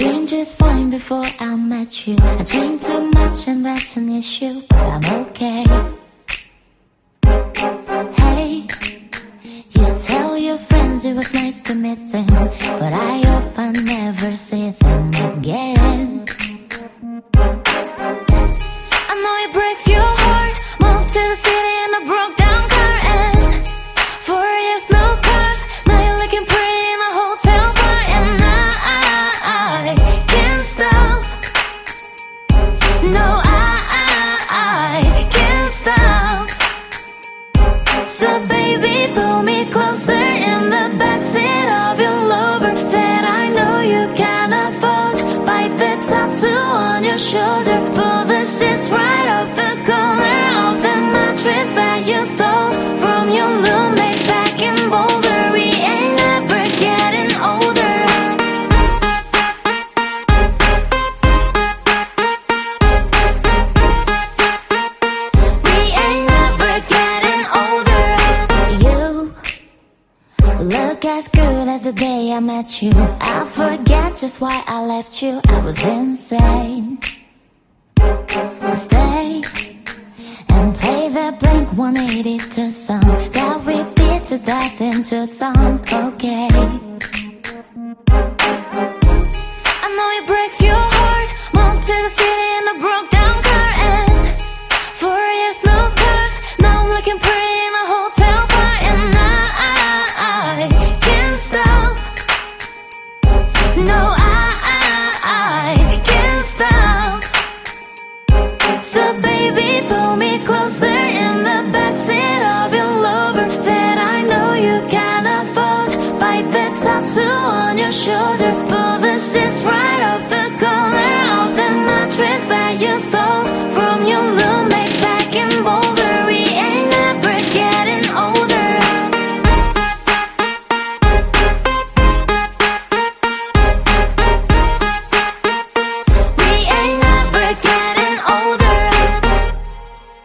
was fine before I met you. I drink too much and that's an issue, but I'm okay. Hey, you tell your friends it was nice to meet them, but I I never shoulder, pull the sheets right off the corner of the mattress that you stole from your roommate back in Boulder. We ain't ever getting older. We ain't never getting older. You look as good as the day I met you. I forget just why I left you. I was insane. Stay and play the Blink 182 song that we beat to death in Tucson. tattoo on your shoulder, pull the shits right off the